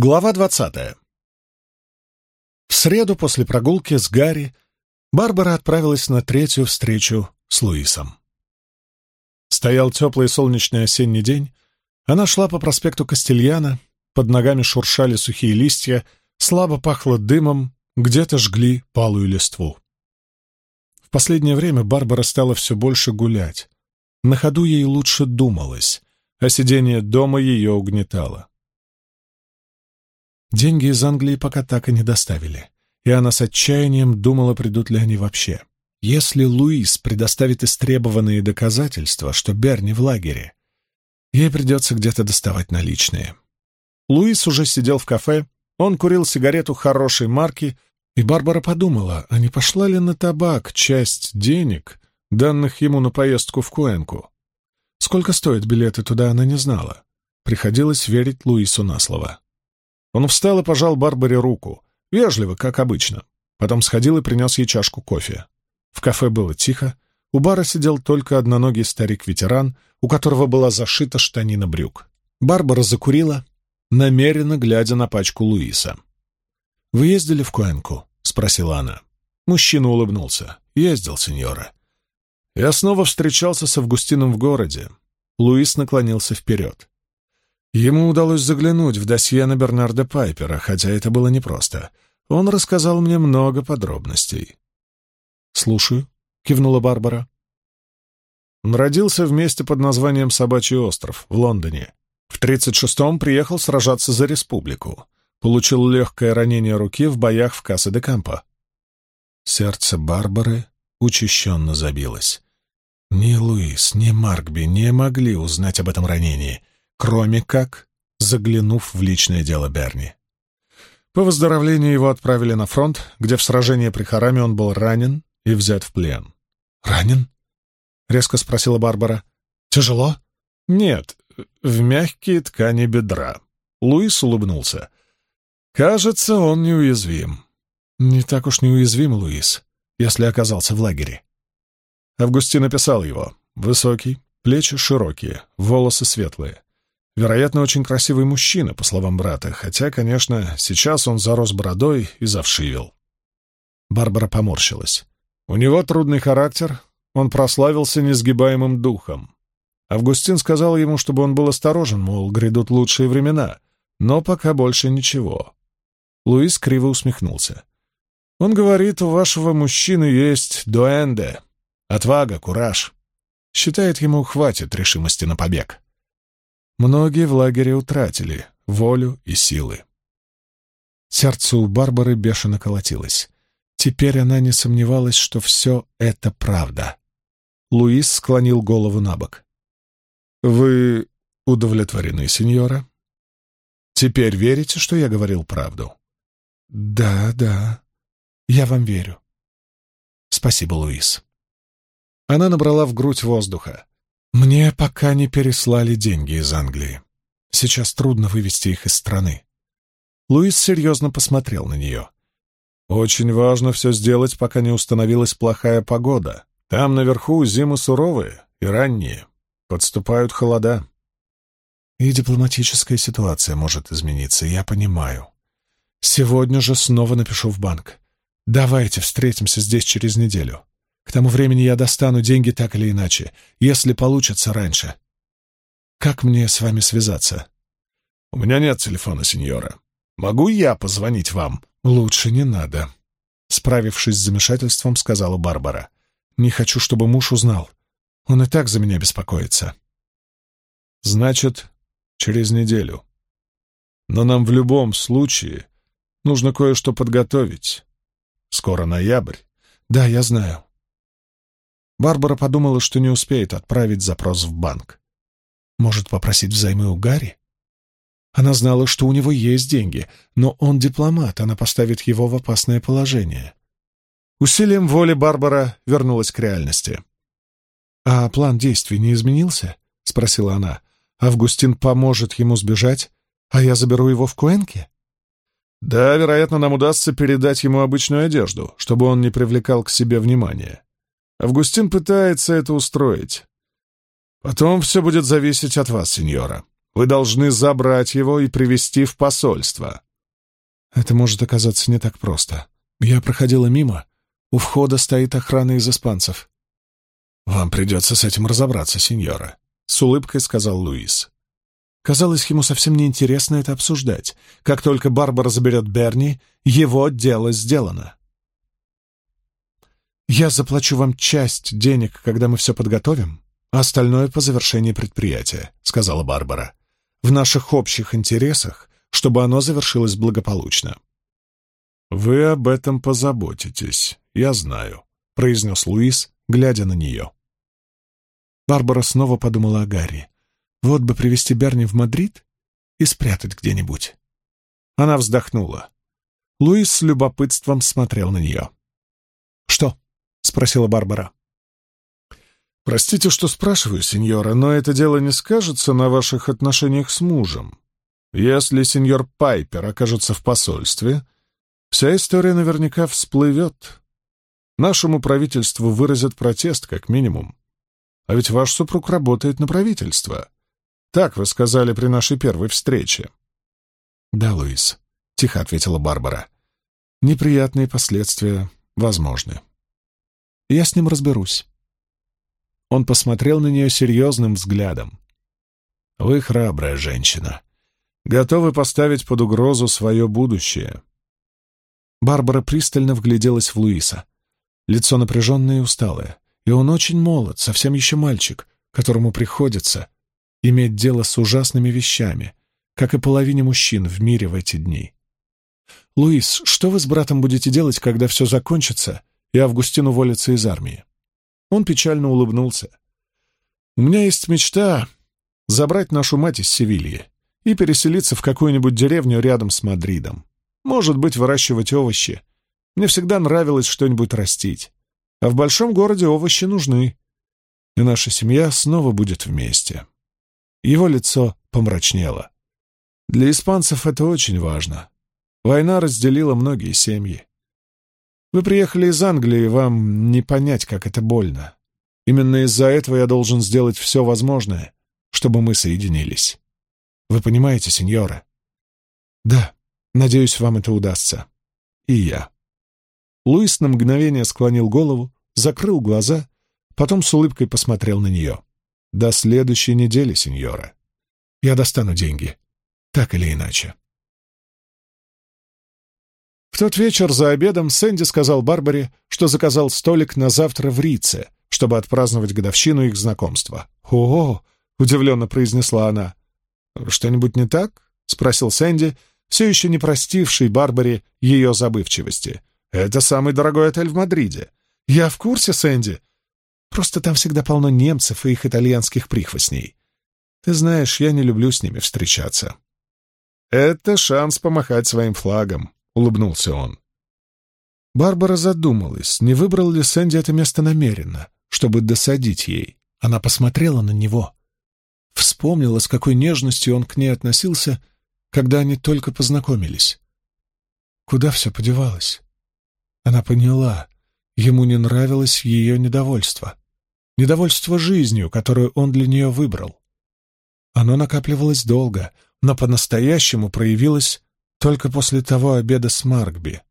Глава двадцатая. В среду после прогулки с Гарри Барбара отправилась на третью встречу с Луисом. Стоял теплый солнечный осенний день. Она шла по проспекту Кастильяна, под ногами шуршали сухие листья, слабо пахло дымом, где-то жгли палую листву. В последнее время Барбара стала все больше гулять. На ходу ей лучше думалось, а сидение дома ее угнетало. Деньги из Англии пока так и не доставили, и она с отчаянием думала, придут ли они вообще. Если Луис предоставит истребованные доказательства, что Берни в лагере, ей придется где-то доставать наличные. Луис уже сидел в кафе, он курил сигарету хорошей марки, и Барбара подумала, а не пошла ли на табак часть денег, данных ему на поездку в Куэнку. Сколько стоят билеты туда, она не знала. Приходилось верить Луису на слово. Он встал и пожал Барбаре руку, вежливо, как обычно. Потом сходил и принес ей чашку кофе. В кафе было тихо, у бара сидел только одноногий старик-ветеран, у которого была зашита штанина брюк. Барбара закурила, намеренно глядя на пачку Луиса. «Вы ездили в Куэнку?» — спросила она. Мужчина улыбнулся. «Ездил, сеньора». Я снова встречался с Августином в городе. Луис наклонился вперед. Ему удалось заглянуть в досье на Бернарда Пайпера, хотя это было непросто. Он рассказал мне много подробностей. «Слушаю», — кивнула Барбара. Он родился в месте под названием Собачий остров в Лондоне. В 36-м приехал сражаться за республику. Получил легкое ранение руки в боях в Касса-де-Кампо. Сердце Барбары учащенно забилось. Ни Луис, ни Маркби не могли узнать об этом ранении — кроме как заглянув в личное дело Берни. По выздоровлению его отправили на фронт, где в сражении при Хараме он был ранен и взят в плен. «Ранен?» — резко спросила Барбара. «Тяжело?» «Нет, в мягкие ткани бедра». Луис улыбнулся. «Кажется, он неуязвим». «Не так уж неуязвим, Луис, если оказался в лагере». Августин описал его. Высокий, плечи широкие, волосы светлые. Вероятно, очень красивый мужчина, по словам брата, хотя, конечно, сейчас он зарос бородой и завшивел. Барбара поморщилась. У него трудный характер, он прославился несгибаемым духом. Августин сказал ему, чтобы он был осторожен, мол, грядут лучшие времена, но пока больше ничего. Луис криво усмехнулся. Он говорит, у вашего мужчины есть дуэнде, отвага, кураж. Считает, ему хватит решимости на побег. Многие в лагере утратили волю и силы. Сердце у Барбары бешено колотилось. Теперь она не сомневалась, что все это правда. Луис склонил голову на бок. «Вы удовлетворены, сеньора? Теперь верите, что я говорил правду?» «Да, да, я вам верю». «Спасибо, Луис». Она набрала в грудь воздуха. Мне пока не переслали деньги из Англии. Сейчас трудно вывести их из страны. Луис серьезно посмотрел на нее. Очень важно все сделать, пока не установилась плохая погода. Там наверху зимы суровые и ранние. Подступают холода. И дипломатическая ситуация может измениться, я понимаю. Сегодня же снова напишу в банк. Давайте встретимся здесь через неделю. К тому времени я достану деньги так или иначе, если получится раньше. Как мне с вами связаться? У меня нет телефона, сеньора. Могу я позвонить вам? Лучше не надо. Справившись с замешательством, сказала Барбара. Не хочу, чтобы муж узнал. Он и так за меня беспокоится. Значит, через неделю. Но нам в любом случае нужно кое-что подготовить. Скоро ноябрь. Да, я знаю. Барбара подумала, что не успеет отправить запрос в банк. Может, попросить взаймы у Гарри? Она знала, что у него есть деньги, но он дипломат, она поставит его в опасное положение. Усилием воли Барбара вернулась к реальности. «А план действий не изменился?» — спросила она. «Августин поможет ему сбежать, а я заберу его в Куэнке?» «Да, вероятно, нам удастся передать ему обычную одежду, чтобы он не привлекал к себе внимания. Августин пытается это устроить. Потом все будет зависеть от вас, сеньора. Вы должны забрать его и привести в посольство». Это может оказаться не так просто. Я проходила мимо. У входа стоит охрана из испанцев. «Вам придется с этим разобраться, сеньора», — с улыбкой сказал Луис. Казалось, ему совсем неинтересно это обсуждать. Как только Барбара заберет Берни, его дело сделано. «Я заплачу вам часть денег, когда мы все подготовим, а остальное по завершении предприятия», — сказала Барбара. «В наших общих интересах, чтобы оно завершилось благополучно». «Вы об этом позаботитесь, я знаю», — произнес Луис, глядя на нее. Барбара снова подумала о Гарри. Вот бы привезти Берни в Мадрид и спрятать где-нибудь. Она вздохнула. Луис с любопытством смотрел на нее. Спросила Барбара. «Простите, что спрашиваю, сеньора, но это дело не скажется на ваших отношениях с мужем. Если сеньор Пайпер окажется в посольстве, вся история наверняка всплывет. Нашему правительству выразят протест, как минимум. А ведь ваш супруг работает на правительство. Так вы сказали при нашей первой встрече. Да, Луис, тихо ответила Барбара. Неприятные последствия возможны. Я с ним разберусь. Он посмотрел на нее серьезным взглядом. Вы храбрая женщина. Готовы поставить под угрозу свое будущее. Барбара пристально вгляделась в Луиса. Лицо напряженное и усталое. И он очень молод, совсем еще мальчик, которому приходится иметь дело с ужасными вещами, как и половине мужчин в мире в эти дни. «Луис, что вы с братом будете делать, когда все закончится, и Августин уволится из армии?» Он печально улыбнулся. «У меня есть мечта забрать нашу мать из Севильи и переселиться в какую-нибудь деревню рядом с Мадридом. Может быть, выращивать овощи. Мне всегда нравилось что-нибудь растить. А в большом городе овощи нужны. И наша семья снова будет вместе». Его лицо помрачнело. Для испанцев это очень важно. Война разделила многие семьи. Вы приехали из Англии, вам не понять, как это больно. Именно из-за этого я должен сделать все возможное, чтобы мы соединились. Вы понимаете, сеньора? Да, надеюсь, вам это удастся. И я. Луис на мгновение склонил голову, закрыл глаза, потом с улыбкой посмотрел на нее. До следующей недели, сеньора. Я достану деньги. Так или иначе. Тот вечер за обедом Сэнди сказал Барбаре, что заказал столик на завтра в Рице, чтобы отпраздновать годовщину их знакомства. «О!» — удивленно произнесла она. «Что-нибудь не так?» — спросил Сэнди, все еще не простивший Барбаре ее забывчивости. «Это самый дорогой отель в Мадриде». «Я в курсе, Сэнди. Просто там всегда полно немцев и их итальянских прихвостней. Ты знаешь, я не люблю с ними встречаться. Это шанс помахать своим флагом, улыбнулся он. Барбара задумалась, не выбрал ли Сэнди это место намеренно, чтобы досадить ей. Она посмотрела на него. Вспомнила, с какой нежностью он к ней относился, когда они только познакомились. Куда все подевалось? Она поняла, ему не нравилось ее недовольство недовольство жизнью, которую он для нее выбрал. Оно накапливалось долго, но по-настоящему проявилось только после того обеда с Маркби.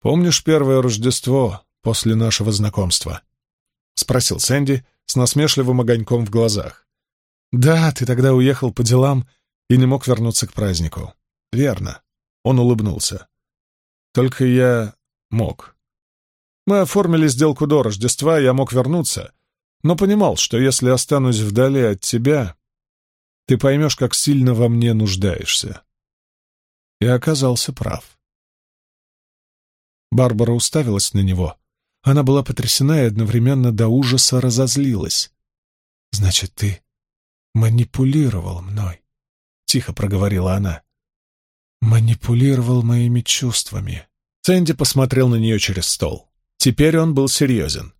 «Помнишь первое Рождество после нашего знакомства?» — спросил Сэнди с насмешливым огоньком в глазах. «Да, ты тогда уехал по делам и не мог вернуться к празднику». «Верно». Он улыбнулся. «Только я мог. Мы оформили сделку до Рождества, я мог вернуться, но понимал, что если останусь вдали от тебя, ты поймешь, как сильно во мне нуждаешься. И оказался прав. Барбара уставилась на него. Она была потрясена и одновременно до ужаса разозлилась. «Значит, ты манипулировал мной», — тихо проговорила она. «Манипулировал моими чувствами». Сэнди посмотрел на нее через стол. Теперь он был серьезен.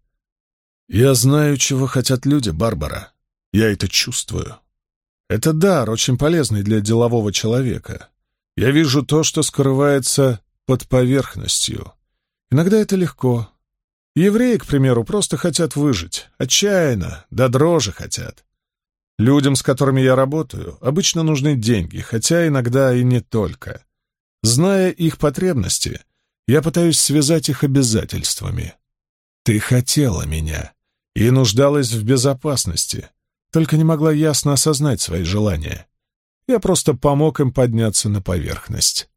«Я знаю, чего хотят люди, Барбара. Я это чувствую. Это дар, очень полезный для делового человека. Я вижу то, что скрывается под поверхностью. Иногда это легко. Евреи, к примеру, просто хотят выжить. Отчаянно, да дрожи хотят. Людям, с которыми я работаю, обычно нужны деньги, хотя иногда и не только. Зная их потребности, я пытаюсь связать их обязательствами. Ты хотела меня и нуждалась в безопасности, только не могла ясно осознать свои желания. Я просто помог им подняться на поверхность.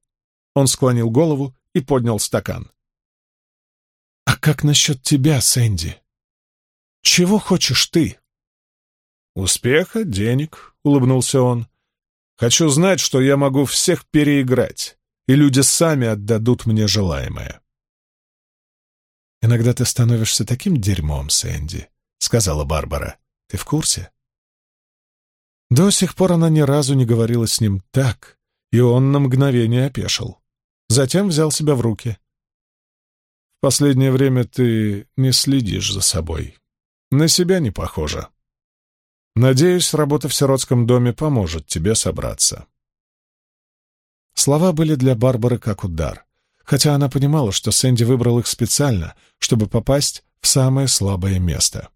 Он склонил голову и поднял стакан. «А как насчет тебя, Сэнди? Чего хочешь ты?» «Успеха, денег», — улыбнулся он. «Хочу знать, что я могу всех переиграть, и люди сами отдадут мне желаемое». «Иногда ты становишься таким дерьмом, Сэнди», — сказала Барбара. «Ты в курсе?» До сих пор она ни разу не говорила с ним так, и он на мгновение опешил. Затем взял себя в руки. «В последнее время ты не следишь за собой. На себя не похоже. Надеюсь, работа в сиротском доме поможет тебе собраться». Слова были для Барбары как удар, хотя она понимала, что Сэнди выбрал их специально, чтобы попасть в самое слабое место.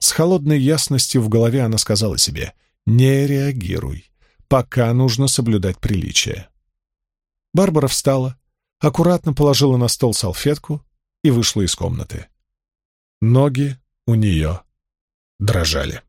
С холодной ясностью в голове она сказала себе не реагируй. Пока нужно соблюдать приличие. Барбара встала, аккуратно положила на стол салфетку и вышла из комнаты. Ноги у нее дрожали.